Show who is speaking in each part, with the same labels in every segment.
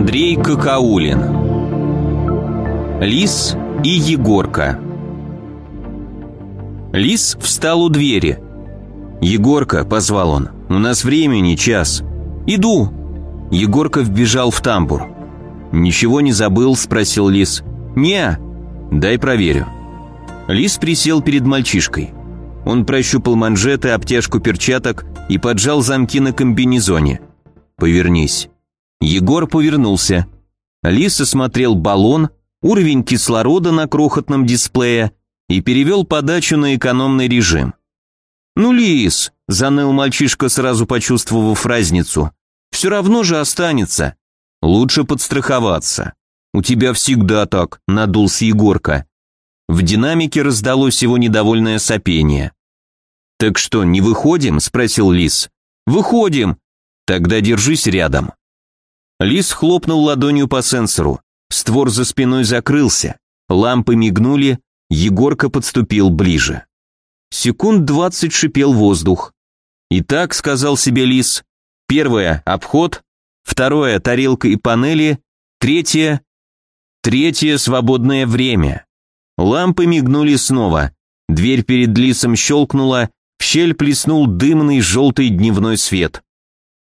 Speaker 1: Андрей Какаулин Лис и Егорка Лис встал у двери. «Егорка», — позвал он, — «у нас времени час». «Иду». Егорка вбежал в тамбур. «Ничего не забыл?» — спросил Лис. «Не». «Дай проверю». Лис присел перед мальчишкой. Он прощупал манжеты, обтяжку перчаток и поджал замки на комбинезоне. «Повернись». Егор повернулся. Лис осмотрел баллон, уровень кислорода на крохотном дисплее и перевел подачу на экономный режим. «Ну, Лис», — заныл мальчишка, сразу почувствовав разницу, — «все равно же останется. Лучше подстраховаться. У тебя всегда так», — надулся Егорка. В динамике раздалось его недовольное сопение. «Так что, не выходим?» – спросил Лис. «Выходим!» «Тогда держись рядом». Лис хлопнул ладонью по сенсору. Створ за спиной закрылся. Лампы мигнули, Егорка подступил ближе. Секунд двадцать шипел воздух. «Итак», — сказал себе Лис, — «первое — обход, второе — тарелка и панели, третье — третье — свободное время». Лампы мигнули снова. Дверь перед Лисом щелкнула, в щель плеснул дымный желтый дневной свет.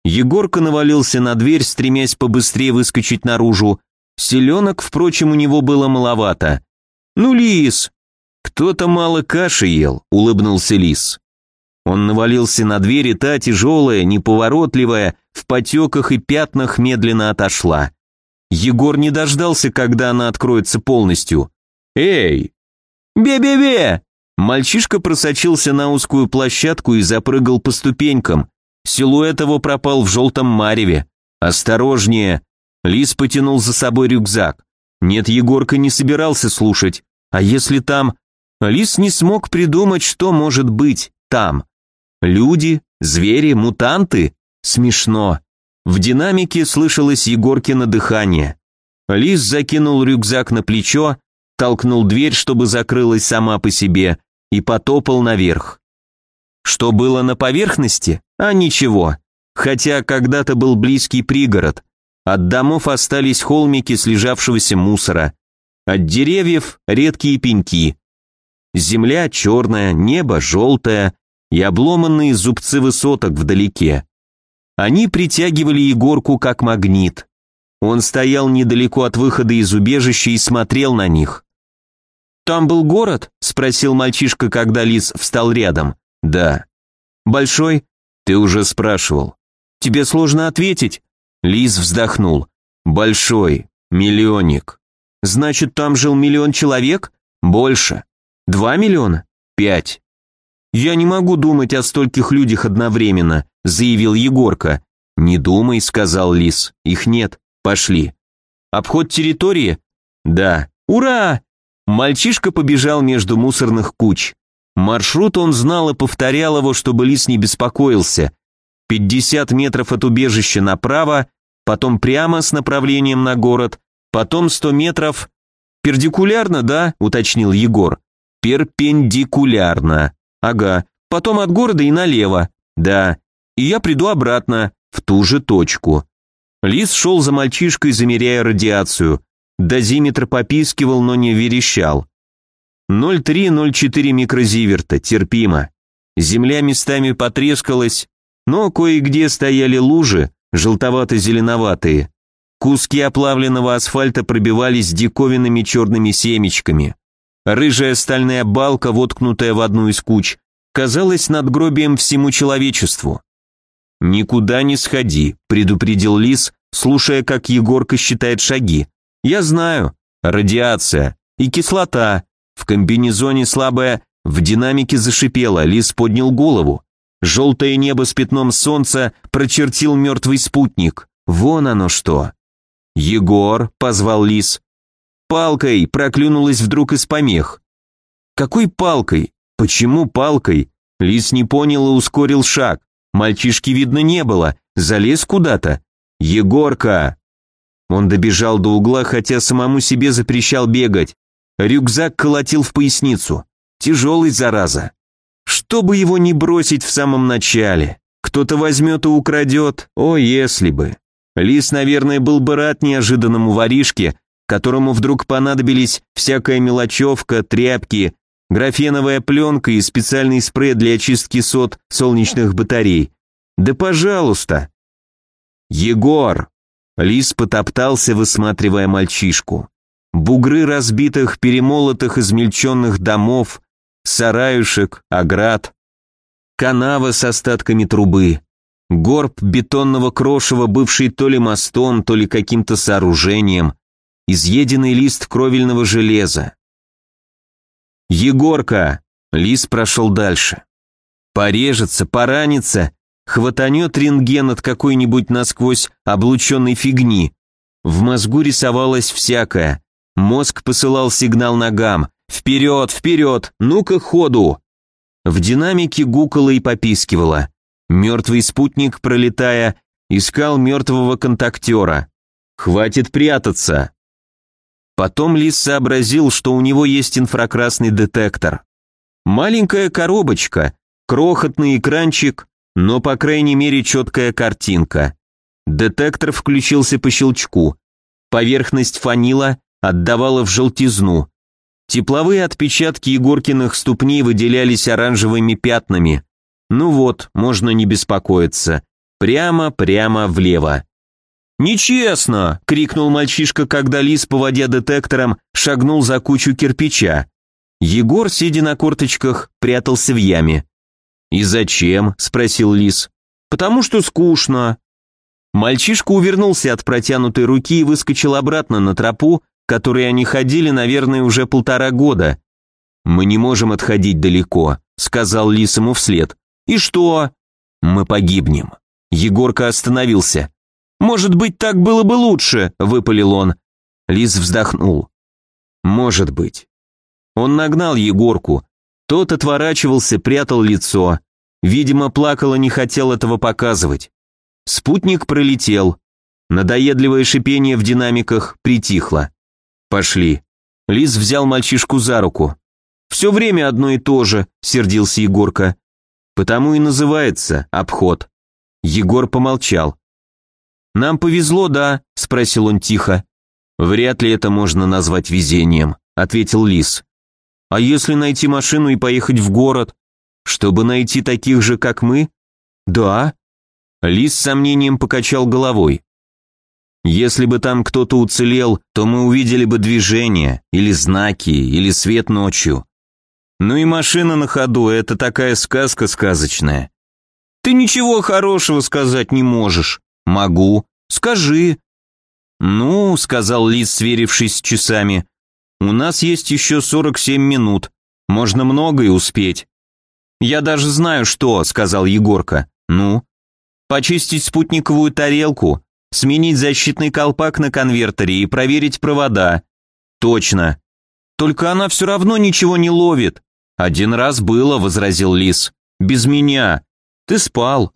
Speaker 1: Егорка навалился на дверь, стремясь побыстрее выскочить наружу. Селенок, впрочем, у него было маловато. «Ну, Лис!» «Кто-то мало каши ел», — улыбнулся Лис. Он навалился на дверь, и та, тяжелая, неповоротливая, в потеках и пятнах медленно отошла. Егор не дождался, когда она откроется полностью. «Эй!» «Бе-бе-бе!» Мальчишка просочился на узкую площадку и запрыгал по ступенькам. Силуэт его пропал в желтом мареве. «Осторожнее!» Лис потянул за собой рюкзак. Нет, Егорка не собирался слушать. А если там... Лис не смог придумать, что может быть там. Люди, звери, мутанты? Смешно. В динамике слышалось Егоркино дыхание. Лис закинул рюкзак на плечо, толкнул дверь, чтобы закрылась сама по себе, и потопал наверх. Что было на поверхности? А ничего. Хотя когда-то был близкий пригород. От домов остались холмики слежавшегося мусора. От деревьев редкие пеньки. Земля черная, небо желтое и обломанные зубцы высоток вдалеке. Они притягивали Егорку как магнит. Он стоял недалеко от выхода из убежища и смотрел на них. «Там был город?» – спросил мальчишка, когда Лис встал рядом. «Да». «Большой?» «Ты уже спрашивал». «Тебе сложно ответить?» Лис вздохнул. «Большой. Миллионник». «Значит, там жил миллион человек?» «Больше». «Два миллиона?» «Пять». «Я не могу думать о стольких людях одновременно», – заявил Егорка. «Не думай», – сказал Лис. «Их нет. Пошли». «Обход территории?» «Да». «Ура!» Мальчишка побежал между мусорных куч. Маршрут он знал и повторял его, чтобы лис не беспокоился. 50 метров от убежища направо, потом прямо с направлением на город, потом 100 метров... «Пердикулярно, да?» – уточнил Егор. «Перпендикулярно. Ага. Потом от города и налево. Да. И я приду обратно, в ту же точку». Лис шел за мальчишкой, замеряя радиацию. Дозиметр попискивал, но не верещал. 0,3-0,4 микрозиверта, терпимо. Земля местами потрескалась, но кое-где стояли лужи, желтовато-зеленоватые. Куски оплавленного асфальта пробивались диковинными черными семечками. Рыжая стальная балка, воткнутая в одну из куч, казалась надгробием всему человечеству. «Никуда не сходи», — предупредил Лис, слушая, как Егорка считает шаги. Я знаю. Радиация. И кислота. В комбинезоне слабая. В динамике зашипела. Лис поднял голову. Желтое небо с пятном солнца прочертил мертвый спутник. Вон оно что. «Егор», — позвал Лис. «Палкой!» — проклюнулась вдруг из помех. «Какой палкой? Почему палкой?» Лис не понял и ускорил шаг. Мальчишки видно не было. Залез куда-то. «Егорка!» Он добежал до угла, хотя самому себе запрещал бегать. Рюкзак колотил в поясницу. Тяжелый, зараза. Чтобы его не бросить в самом начале. Кто-то возьмет и украдет, о, если бы. Лис, наверное, был бы рад неожиданному воришке, которому вдруг понадобились всякая мелочевка, тряпки, графеновая пленка и специальный спрей для очистки сот солнечных батарей. Да пожалуйста. Егор! Лис потоптался, высматривая мальчишку. Бугры разбитых, перемолотых, измельченных домов, сараюшек, оград, канава с остатками трубы, горб бетонного крошева, бывший то ли мостом, то ли каким-то сооружением, изъеденный лист кровельного железа. «Егорка!» — лис прошел дальше. «Порежется, поранится, хватанет рентген от какой-нибудь насквозь облученной фигни. В мозгу рисовалось всякое. Мозг посылал сигнал ногам. «Вперед, вперед! Ну-ка, ходу!» В динамике гукало и попискивало. Мертвый спутник, пролетая, искал мертвого контактера. «Хватит прятаться!» Потом Лис сообразил, что у него есть инфракрасный детектор. Маленькая коробочка, крохотный экранчик, но, по крайней мере, четкая картинка. Детектор включился по щелчку. Поверхность фанила отдавала в желтизну. Тепловые отпечатки Егоркиных ступней выделялись оранжевыми пятнами. Ну вот, можно не беспокоиться. Прямо-прямо влево. «Нечестно!» — крикнул мальчишка, когда лис, поводя детектором, шагнул за кучу кирпича. Егор, сидя на корточках, прятался в яме. «И зачем?» — спросил лис. «Потому что скучно». Мальчишка увернулся от протянутой руки и выскочил обратно на тропу, которой они ходили, наверное, уже полтора года. «Мы не можем отходить далеко», — сказал лис ему вслед. «И что?» «Мы погибнем». Егорка остановился. «Может быть, так было бы лучше», — выпалил он. Лис вздохнул. «Может быть». Он нагнал Егорку. Тот отворачивался, прятал лицо. Видимо, плакал и не хотел этого показывать. Спутник пролетел. Надоедливое шипение в динамиках притихло. «Пошли». Лис взял мальчишку за руку. «Все время одно и то же», — сердился Егорка. «Потому и называется обход». Егор помолчал. «Нам повезло, да?» – спросил он тихо. «Вряд ли это можно назвать везением», – ответил Лис. «А если найти машину и поехать в город? Чтобы найти таких же, как мы?» «Да». Лис с сомнением покачал головой. «Если бы там кто-то уцелел, то мы увидели бы движение, или знаки, или свет ночью. Ну и машина на ходу – это такая сказка сказочная. Ты ничего хорошего сказать не можешь. Могу. Скажи. Ну, сказал Лис, сверившись с часами. У нас есть еще 47 минут. Можно многое успеть. Я даже знаю что, сказал Егорка. Ну? Почистить спутниковую тарелку, сменить защитный колпак на конвертере и проверить провода. Точно. Только она все равно ничего не ловит. Один раз было, возразил Лис. Без меня. Ты спал».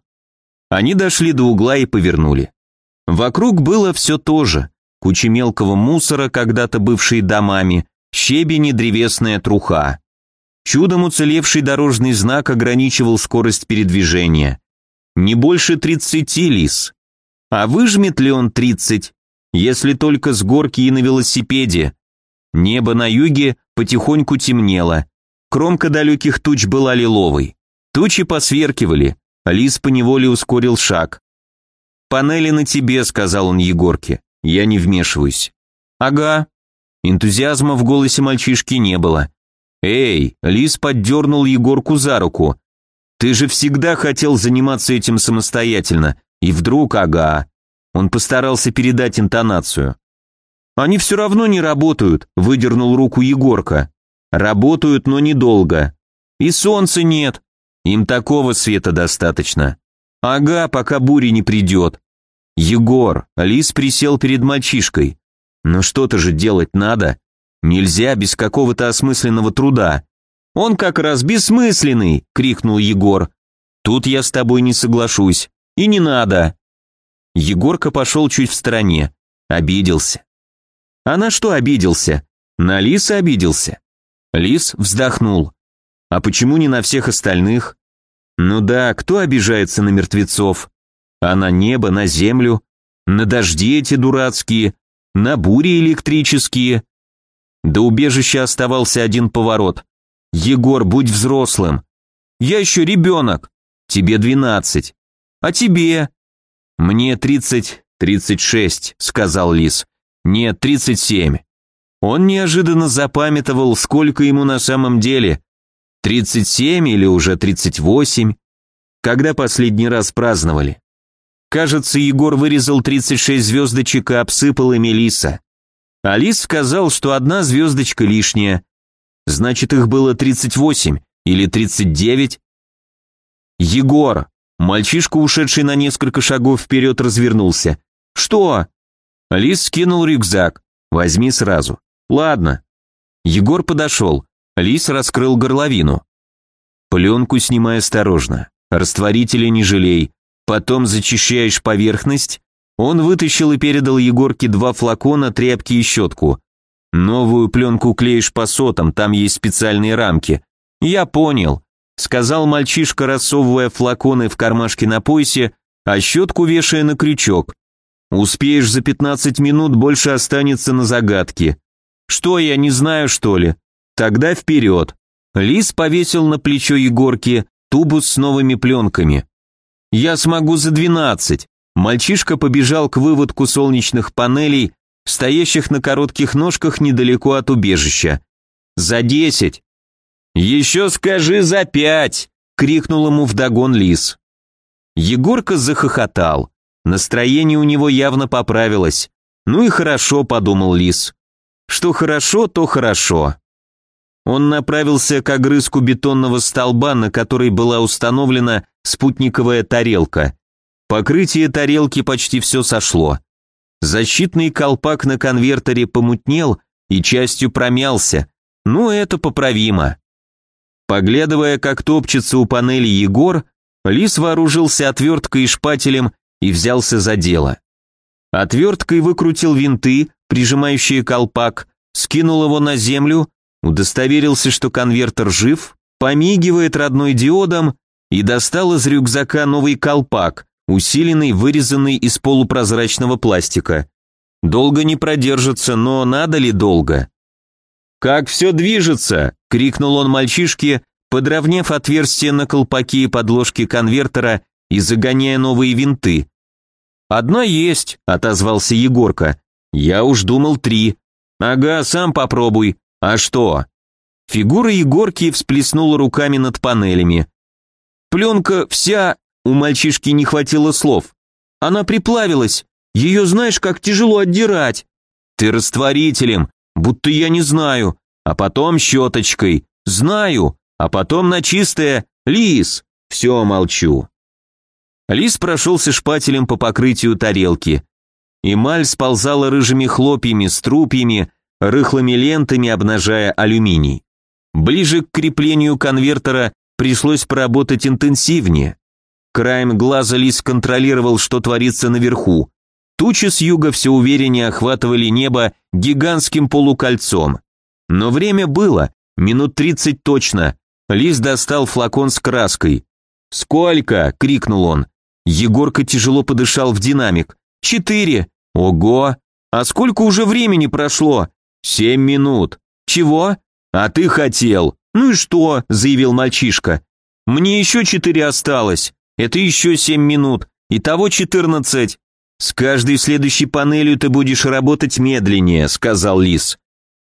Speaker 1: Они дошли до угла и повернули. Вокруг было все то же. Куча мелкого мусора, когда-то бывшие домами, щебень и древесная труха. Чудом уцелевший дорожный знак ограничивал скорость передвижения. Не больше 30 лис. А выжмет ли он 30, если только с горки и на велосипеде? Небо на юге потихоньку темнело. Кромка далеких туч была лиловой. Тучи посверкивали, Лис поневоле ускорил шаг. «Панели на тебе», — сказал он Егорке. «Я не вмешиваюсь». «Ага». Энтузиазма в голосе мальчишки не было. «Эй!» — Лис поддернул Егорку за руку. «Ты же всегда хотел заниматься этим самостоятельно. И вдруг, ага». Он постарался передать интонацию. «Они все равно не работают», — выдернул руку Егорка. «Работают, но недолго. И солнца нет. Им такого света достаточно. Ага, пока буря не придет. Егор, Лис присел перед мальчишкой. Но что-то же делать надо. Нельзя без какого-то осмысленного труда. Он как раз бессмысленный, крикнул Егор. Тут я с тобой не соглашусь. И не надо. Егорка пошел чуть в стороне. Обиделся. А на что обиделся? На Лиса обиделся. Лис вздохнул. А почему не на всех остальных? Ну да, кто обижается на мертвецов? А на небо, на землю? на дожди эти дурацкие, на бури электрические. До убежища оставался один поворот. Егор, будь взрослым. Я еще ребенок. Тебе двенадцать. А тебе? Мне тридцать, тридцать шесть, сказал Лис. Нет, тридцать семь. Он неожиданно запамятовал, сколько ему на самом деле. Тридцать семь или уже тридцать восемь. Когда последний раз праздновали? Кажется, Егор вырезал 36 звездочек и обсыпал ими Лиса. Алис сказал, что одна звездочка лишняя. Значит, их было 38 или 39. Егор, мальчишка, ушедший на несколько шагов вперед, развернулся. Что? Алис скинул рюкзак. Возьми сразу. Ладно. Егор подошел. Лис раскрыл горловину. Пленку снимай осторожно. Растворителя не жалей. Потом зачищаешь поверхность. Он вытащил и передал Егорке два флакона, тряпки и щетку. Новую пленку клеишь по сотам, там есть специальные рамки. Я понял, сказал мальчишка, рассовывая флаконы в кармашке на поясе, а щетку вешая на крючок. Успеешь за 15 минут, больше останется на загадке. Что, я не знаю, что ли? Тогда вперед. Лис повесил на плечо Егорки тубус с новыми пленками. «Я смогу за двенадцать!» Мальчишка побежал к выводку солнечных панелей, стоящих на коротких ножках недалеко от убежища. «За десять!» «Еще скажи за пять!» — крикнул ему вдогон лис. Егорка захохотал. Настроение у него явно поправилось. «Ну и хорошо», — подумал лис. «Что хорошо, то хорошо». Он направился к огрызку бетонного столба, на который была установлена спутниковая тарелка. Покрытие тарелки почти все сошло. Защитный колпак на конвертере помутнел и частью промялся, но это поправимо. Поглядывая, как топчется у панели Егор, Лис вооружился отверткой и шпателем и взялся за дело. Отверткой выкрутил винты, прижимающие колпак, скинул его на землю, удостоверился, что конвертер жив, помигивает родной диодом и достал из рюкзака новый колпак, усиленный, вырезанный из полупрозрачного пластика. Долго не продержится, но надо ли долго? «Как все движется!» — крикнул он мальчишке, подровняв отверстие на колпаке и подложке конвертера и загоняя новые винты. «Одна есть», — отозвался Егорка. «Я уж думал три». «Ага, сам попробуй. А что?» Фигура Егорки всплеснула руками над панелями. Пленка вся... У мальчишки не хватило слов. Она приплавилась. Ее знаешь, как тяжело отдирать. Ты растворителем, будто я не знаю. А потом щеточкой. Знаю. А потом на чистое. Лис. Все, молчу. Лис прошелся шпателем по покрытию тарелки. Эмаль сползала рыжими хлопьями, струпьями, рыхлыми лентами, обнажая алюминий. Ближе к креплению конвертера пришлось поработать интенсивнее. Краем глаза Лис контролировал, что творится наверху. Тучи с юга все увереннее охватывали небо гигантским полукольцом. Но время было, минут тридцать точно. Лис достал флакон с краской. «Сколько?» — крикнул он. Егорка тяжело подышал в динамик. «Четыре!» «Ого! А сколько уже времени прошло?» «Семь минут!» «Чего?» «А ты хотел!» «Ну и что?» – заявил мальчишка. «Мне еще четыре осталось. Это еще семь минут. Итого четырнадцать. С каждой следующей панелью ты будешь работать медленнее», – сказал Лис.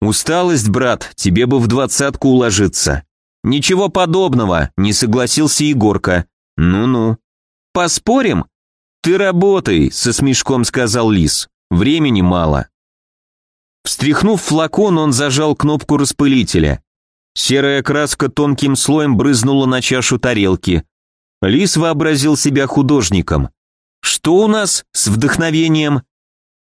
Speaker 1: «Усталость, брат, тебе бы в двадцатку уложиться». «Ничего подобного», – не согласился Егорка. «Ну-ну». «Поспорим?» «Ты работай», – со смешком сказал Лис. «Времени мало». Встряхнув флакон, он зажал кнопку распылителя. Серая краска тонким слоем брызнула на чашу тарелки. Лис вообразил себя художником. Что у нас с вдохновением?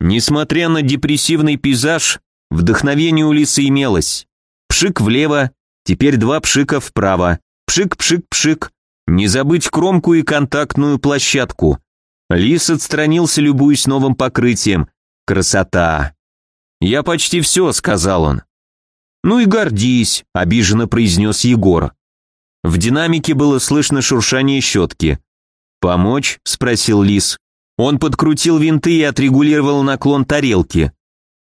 Speaker 1: Несмотря на депрессивный пейзаж, вдохновение у лиса имелось. Пшик влево, теперь два пшика вправо. Пшик-пшик-пшик. Не забыть кромку и контактную площадку. Лис отстранился, любуясь новым покрытием. Красота. «Я почти все», — сказал он. «Ну и гордись», — обиженно произнес Егор. В динамике было слышно шуршание щетки. «Помочь?» — спросил Лис. Он подкрутил винты и отрегулировал наклон тарелки.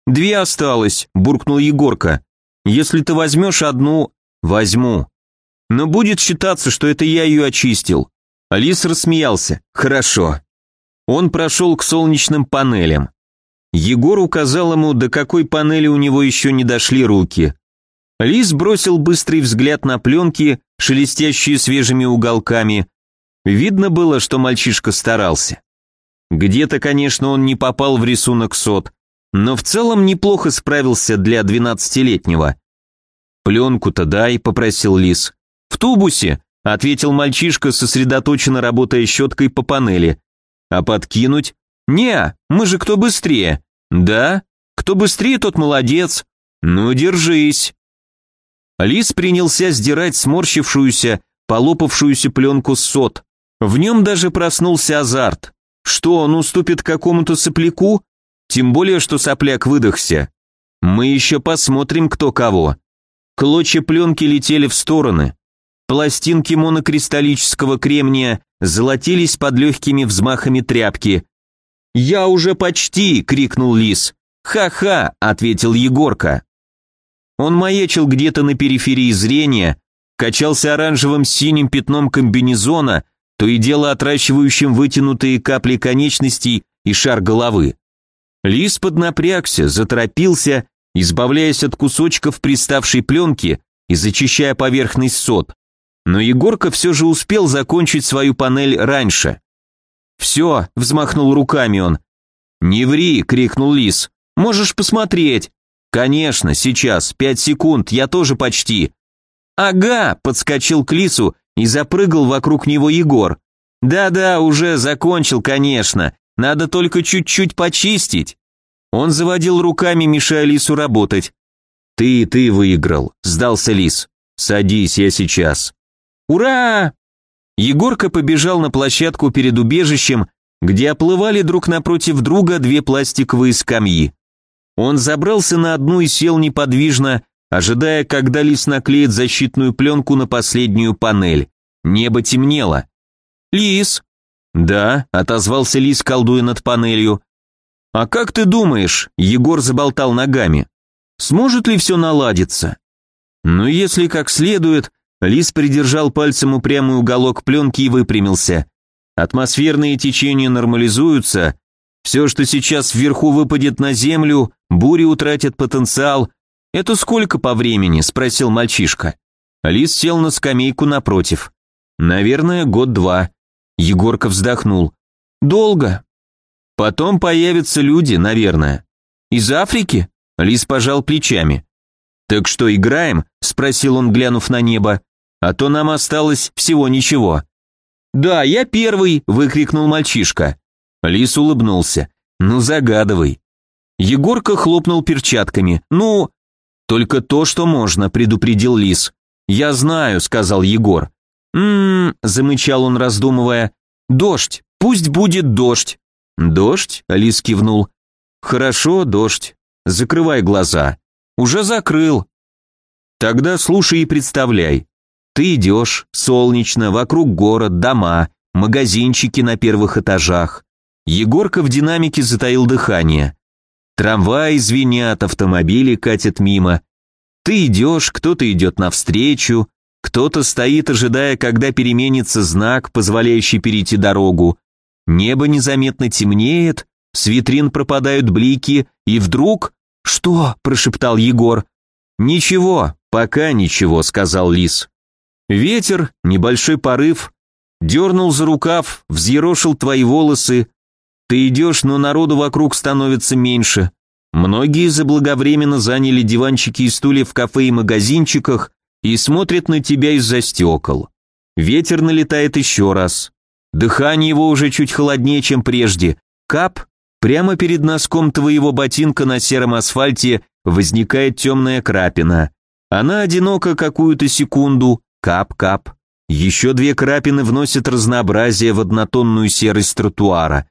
Speaker 1: «Две осталось», – буркнул Егорка. «Если ты возьмешь одну, возьму. Но будет считаться, что это я ее очистил». Алис рассмеялся. «Хорошо». Он прошел к солнечным панелям. Егор указал ему, до какой панели у него еще не дошли руки. Лис бросил быстрый взгляд на пленки, шелестящие свежими уголками. Видно было, что мальчишка старался. Где-то, конечно, он не попал в рисунок сот, но в целом неплохо справился для двенадцатилетнего. «Пленку-то дай», — попросил Лис. «В тубусе», — ответил мальчишка, сосредоточенно работая щеткой по панели. «А подкинуть?» «Не, мы же кто быстрее». «Да? Кто быстрее, тот молодец». «Ну, держись». Лис принялся сдирать сморщившуюся, полопавшуюся пленку с сот. В нем даже проснулся азарт. Что, он уступит какому-то сопляку? Тем более, что сопляк выдохся. Мы еще посмотрим, кто кого. Клочья пленки летели в стороны. Пластинки монокристаллического кремния золотились под легкими взмахами тряпки. «Я уже почти!» — крикнул лис. «Ха-ха!» — ответил Егорка. Он маячил где-то на периферии зрения, качался оранжевым синим пятном комбинезона, то и дело отращивающим вытянутые капли конечностей и шар головы. Лис поднапрягся, заторопился, избавляясь от кусочков приставшей пленки и зачищая поверхность сот. Но Егорка все же успел закончить свою панель раньше. «Все», — взмахнул руками он. «Не ври», — крикнул Лис. «Можешь посмотреть». «Конечно, сейчас, пять секунд, я тоже почти». «Ага», — подскочил к Лису и запрыгал вокруг него Егор. «Да-да, уже закончил, конечно, надо только чуть-чуть почистить». Он заводил руками, мешая Лису работать. «Ты, ты выиграл», — сдался Лис. «Садись, я сейчас». «Ура!» Егорка побежал на площадку перед убежищем, где оплывали друг напротив друга две пластиковые скамьи. Он забрался на одну и сел неподвижно, ожидая, когда лис наклеит защитную пленку на последнюю панель. Небо темнело. «Лис!» «Да», — отозвался лис, колдуя над панелью. «А как ты думаешь?» — Егор заболтал ногами. «Сможет ли все наладиться?» «Ну, если как следует...» Лис придержал пальцем упрямый уголок пленки и выпрямился. «Атмосферные течения нормализуются, все, что сейчас вверху выпадет на землю, бури утратят потенциал. Это сколько по времени? спросил мальчишка. Лис сел на скамейку напротив. Наверное, год-два. Егорка вздохнул. Долго. Потом появятся люди, наверное. Из Африки? Лис пожал плечами. Так что играем? спросил он, глянув на небо. А то нам осталось всего ничего. Да, я первый, выкрикнул мальчишка. Лис улыбнулся. «Ну, загадывай». Егорка хлопнул перчатками. «Ну...» «Только то, что можно», — предупредил Лис. «Я знаю», — сказал Егор. «М-м-м», замычал он, раздумывая. «Дождь, пусть будет дождь». «Дождь?» — Лис кивнул. «Хорошо, дождь. Закрывай глаза». «Уже закрыл». «Тогда слушай и представляй. Ты идешь, солнечно, вокруг город, дома, магазинчики на первых этажах. Егорка в динамике затаил дыхание. Трамваи звенят, автомобили катят мимо. Ты идешь, кто-то идет навстречу, кто-то стоит, ожидая, когда переменится знак, позволяющий перейти дорогу. Небо незаметно темнеет, с витрин пропадают блики, и вдруг... «Что?» – прошептал Егор. «Ничего, пока ничего», – сказал Лис. Ветер, небольшой порыв, дернул за рукав, взъерошил твои волосы, ты идешь, но народу вокруг становится меньше. Многие заблаговременно заняли диванчики и стулья в кафе и магазинчиках и смотрят на тебя из-за стекол. Ветер налетает еще раз. Дыхание его уже чуть холоднее, чем прежде. Кап, прямо перед носком твоего ботинка на сером асфальте возникает темная крапина. Она одинока какую-то секунду, кап-кап. Еще две крапины вносят разнообразие в однотонную серость тротуара.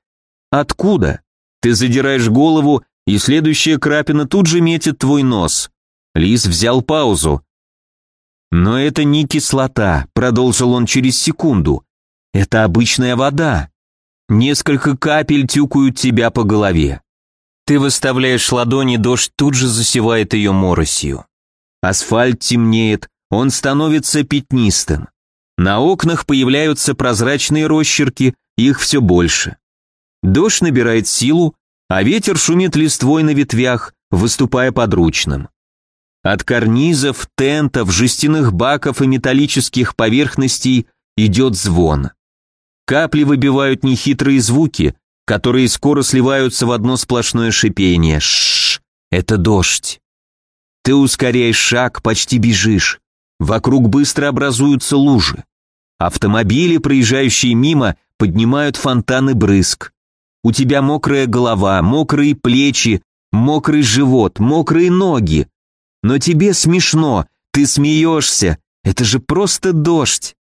Speaker 1: Откуда? Ты задираешь голову, и следующая крапина тут же метит твой нос. Лис взял паузу. Но это не кислота, продолжил он через секунду. Это обычная вода. Несколько капель тюкают тебя по голове. Ты выставляешь ладони, дождь тут же засевает ее моросью. Асфальт темнеет, он становится пятнистым. На окнах появляются прозрачные росчерки, их все больше. Дождь набирает силу, а ветер шумит листвой на ветвях, выступая подручным. От карнизов, тентов, жестяных баков и металлических поверхностей идет звон. Капли выбивают нехитрые звуки, которые скоро сливаются в одно сплошное шипение. Шш, это дождь. Ты ускоряешь шаг, почти бежишь. Вокруг быстро образуются лужи. Автомобили, проезжающие мимо, поднимают фонтаны брызг. У тебя мокрая голова, мокрые плечи, мокрый живот, мокрые ноги. Но тебе смешно, ты смеешься, это же просто дождь.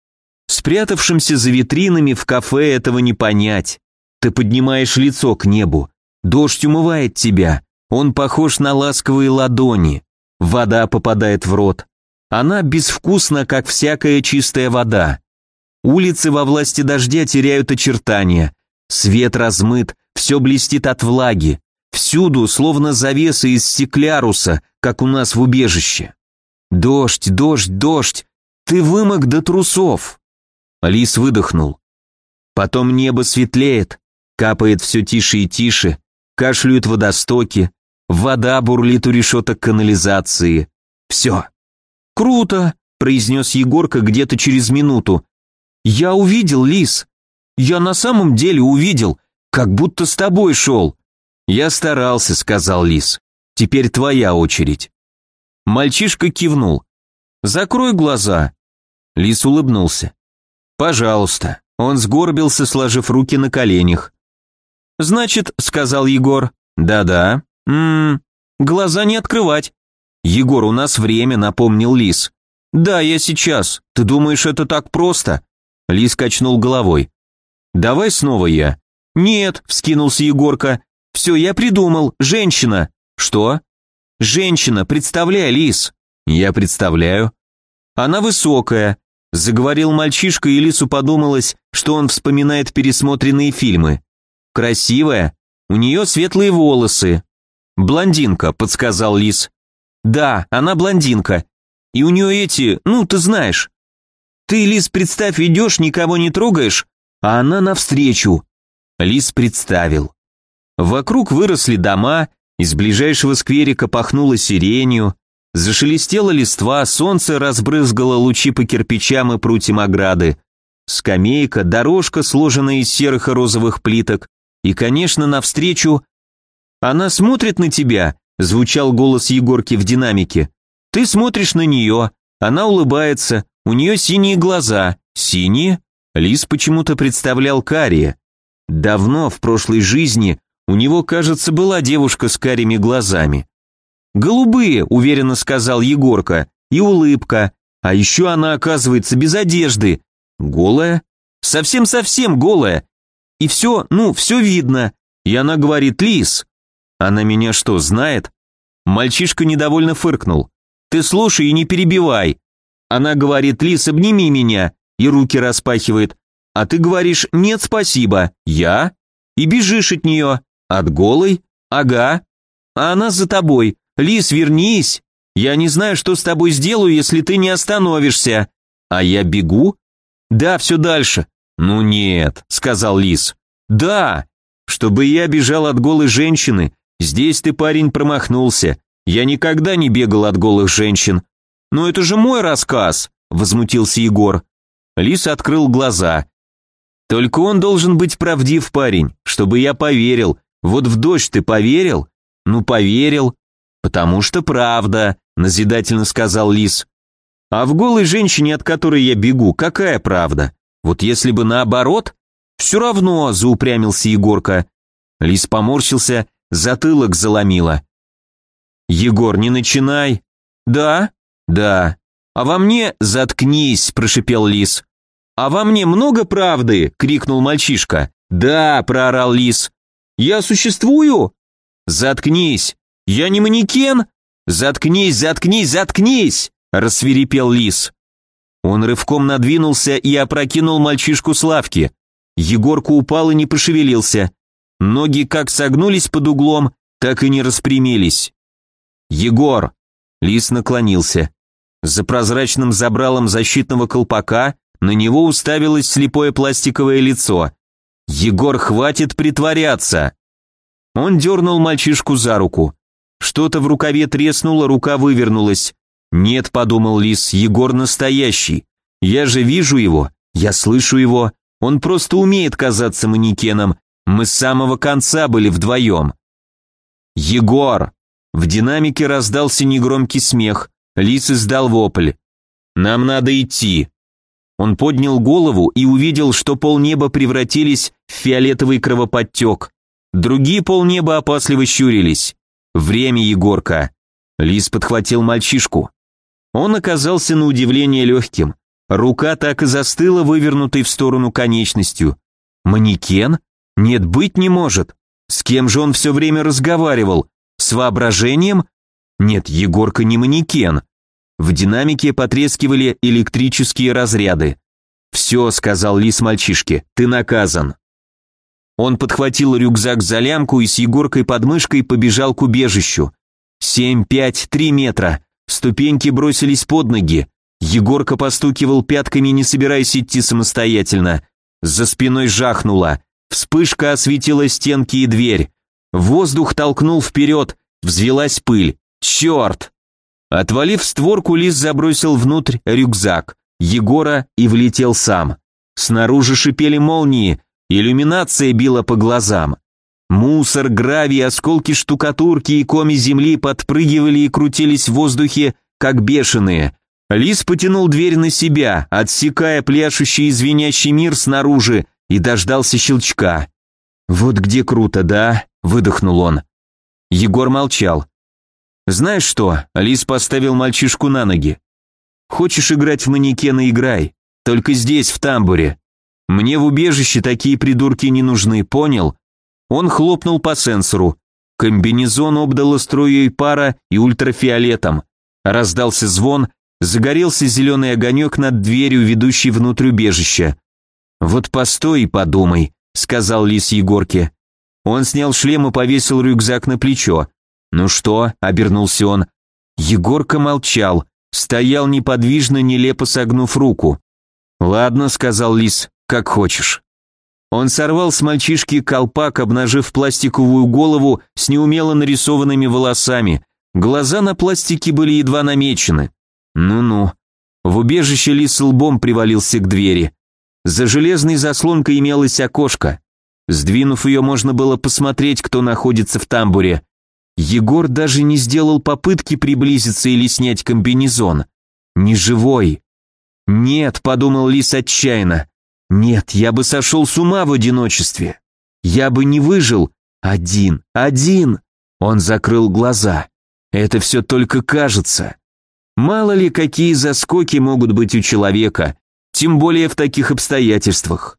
Speaker 1: Спрятавшимся за витринами в кафе этого не понять. Ты поднимаешь лицо к небу. Дождь умывает тебя. Он похож на ласковые ладони. Вода попадает в рот. Она безвкусна, как всякая чистая вода. Улицы во власти дождя теряют очертания. Свет размыт, все блестит от влаги. Всюду, словно завеса из стекляруса, как у нас в убежище. Дождь, дождь, дождь. Ты вымок до трусов. Лис выдохнул. Потом небо светлеет, капает все тише и тише, кашляют водостоки, вода бурлит у решеток канализации. Все. «Круто!» – произнес Егорка где-то через минуту. «Я увидел, Лис. Я на самом деле увидел, как будто с тобой шел». «Я старался», – сказал Лис. «Теперь твоя очередь». Мальчишка кивнул. «Закрой глаза». Лис улыбнулся. «Пожалуйста». Он сгорбился, сложив руки на коленях. «Значит», — сказал Егор. «Да-да». «Ммм, глаза не открывать». «Егор, у нас время», — напомнил Лис. «Да, я сейчас. Ты думаешь, это так просто?» Лис качнул головой. «Давай снова я». «Нет», — вскинулся Егорка. «Все, я придумал. Женщина». «Что?» «Женщина, представляй, Лис». «Я представляю». «Она высокая, Заговорил мальчишка, и Лису подумалось, что он вспоминает пересмотренные фильмы. Красивая, у нее светлые волосы. Блондинка, подсказал Лис. Да, она блондинка. И у нее эти, ну, ты знаешь. Ты, Лис, представь, идешь, никого не трогаешь, а она навстречу. Лис представил. Вокруг выросли дома, из ближайшего скверика пахнуло сиренью, Зашелестела листва, солнце разбрызгало лучи по кирпичам и прутьям ограды. Скамейка, дорожка, сложенная из серых и розовых плиток. И, конечно, навстречу... «Она смотрит на тебя», — звучал голос Егорки в динамике. «Ты смотришь на нее, она улыбается, у нее синие глаза. Синие?» Лис почему-то представлял карие. Давно, в прошлой жизни, у него, кажется, была девушка с карими глазами. «Голубые», — уверенно сказал Егорка, — «и улыбка. А еще она, оказывается, без одежды. Голая? Совсем-совсем голая. И все, ну, все видно. И она говорит, Лис. Она меня что, знает?» Мальчишка недовольно фыркнул. «Ты слушай и не перебивай». Она говорит, Лис, обними меня, и руки распахивает. А ты говоришь, нет, спасибо. Я? И бежишь от нее. От голой? Ага. А она за тобой. «Лис, вернись! Я не знаю, что с тобой сделаю, если ты не остановишься!» «А я бегу?» «Да, все дальше». «Ну нет», — сказал Лис. «Да! Чтобы я бежал от голой женщины, здесь ты, парень, промахнулся. Я никогда не бегал от голых женщин». «Но это же мой рассказ!» — возмутился Егор. Лис открыл глаза. «Только он должен быть правдив, парень, чтобы я поверил. Вот в дождь ты поверил?» «Ну, поверил. «Потому что правда», — назидательно сказал Лис. «А в голой женщине, от которой я бегу, какая правда? Вот если бы наоборот?» «Все равно», — заупрямился Егорка. Лис поморщился, затылок заломило. «Егор, не начинай». «Да?» «Да». «А во мне...» «Заткнись», — прошипел Лис. «А во мне много правды?» — крикнул мальчишка. «Да», — проорал Лис. «Я существую?» «Заткнись», «Я не манекен?» «Заткнись, заткнись, заткнись!» – рассверепел лис. Он рывком надвинулся и опрокинул мальчишку с лавки. Егорка упал и не пошевелился. Ноги как согнулись под углом, так и не распрямились. «Егор!» Лис наклонился. За прозрачным забралом защитного колпака на него уставилось слепое пластиковое лицо. «Егор, хватит притворяться!» Он дернул мальчишку за руку. Что-то в рукаве треснуло, рука вывернулась. «Нет», — подумал Лис, — «Егор настоящий. Я же вижу его, я слышу его. Он просто умеет казаться манекеном. Мы с самого конца были вдвоем». «Егор!» В динамике раздался негромкий смех. Лис издал вопль. «Нам надо идти». Он поднял голову и увидел, что полнеба превратились в фиолетовый кровоподтек. Другие полнеба опасливо щурились. «Время, Егорка!» Лис подхватил мальчишку. Он оказался на удивление легким. Рука так и застыла, вывернутой в сторону конечностью. Манекен? Нет, быть не может. С кем же он все время разговаривал? С воображением? Нет, Егорка не манекен. В динамике потрескивали электрические разряды. «Все», — сказал Лис мальчишке, — «ты наказан». Он подхватил рюкзак за лямку и с Егоркой под мышкой побежал к убежищу. Семь, пять, три метра. Ступеньки бросились под ноги. Егорка постукивал пятками, не собираясь идти самостоятельно. За спиной жахнуло. Вспышка осветила стенки и дверь. Воздух толкнул вперед, взвелась пыль. Черт! Отвалив створку, Лис забросил внутрь рюкзак, Егора и влетел сам. Снаружи шипели молнии, иллюминация била по глазам. Мусор, гравий, осколки штукатурки и коми земли подпрыгивали и крутились в воздухе, как бешеные. Лис потянул дверь на себя, отсекая пляшущий и звенящий мир снаружи, и дождался щелчка. «Вот где круто, да?» – выдохнул он. Егор молчал. «Знаешь что?» – Лис поставил мальчишку на ноги. «Хочешь играть в манекена – играй. Только здесь, в тамбуре. Мне в убежище такие придурки не нужны, понял?» Он хлопнул по сенсору. Комбинезон обдало струей пара и ультрафиолетом. Раздался звон, загорелся зеленый огонек над дверью, ведущей внутрь убежища. «Вот постой и подумай», — сказал лис Егорке. Он снял шлем и повесил рюкзак на плечо. «Ну что?» — обернулся он. Егорка молчал, стоял неподвижно, нелепо согнув руку. «Ладно», — сказал лис, — «как хочешь». Он сорвал с мальчишки колпак, обнажив пластиковую голову с неумело нарисованными волосами. Глаза на пластике были едва намечены. Ну-ну. В убежище лис лбом привалился к двери. За железной заслонкой имелось окошко. Сдвинув ее, можно было посмотреть, кто находится в тамбуре. Егор даже не сделал попытки приблизиться или снять комбинезон. Не живой. «Нет», — подумал Лис отчаянно, нет, я бы сошел с ума в одиночестве. Я бы не выжил. Один, один. Он закрыл глаза. Это все только кажется. Мало ли, какие заскоки могут быть у человека, тем более в таких обстоятельствах.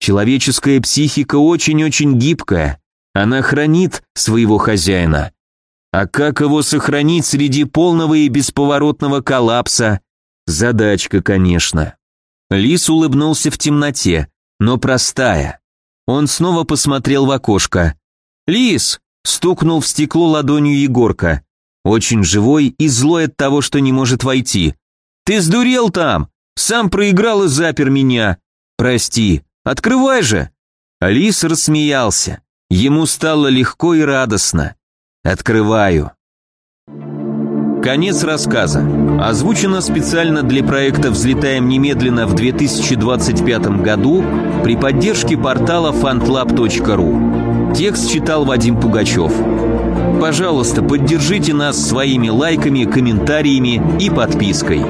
Speaker 1: Человеческая психика очень-очень гибкая. Она хранит своего хозяина. А как его сохранить среди полного и бесповоротного коллапса? Задачка, конечно. Лис улыбнулся в темноте, но простая. Он снова посмотрел в окошко. «Лис!» – стукнул в стекло ладонью Егорка. Очень живой и злой от того, что не может войти. «Ты сдурел там! Сам проиграл и запер меня! Прости, открывай же!» Лис рассмеялся. Ему стало легко и радостно. «Открываю». Конец рассказа. Озвучено специально для проекта «Взлетаем немедленно» в 2025 году при поддержке портала fantlab.ru. Текст читал Вадим Пугачев. Пожалуйста, поддержите нас своими лайками, комментариями и подпиской.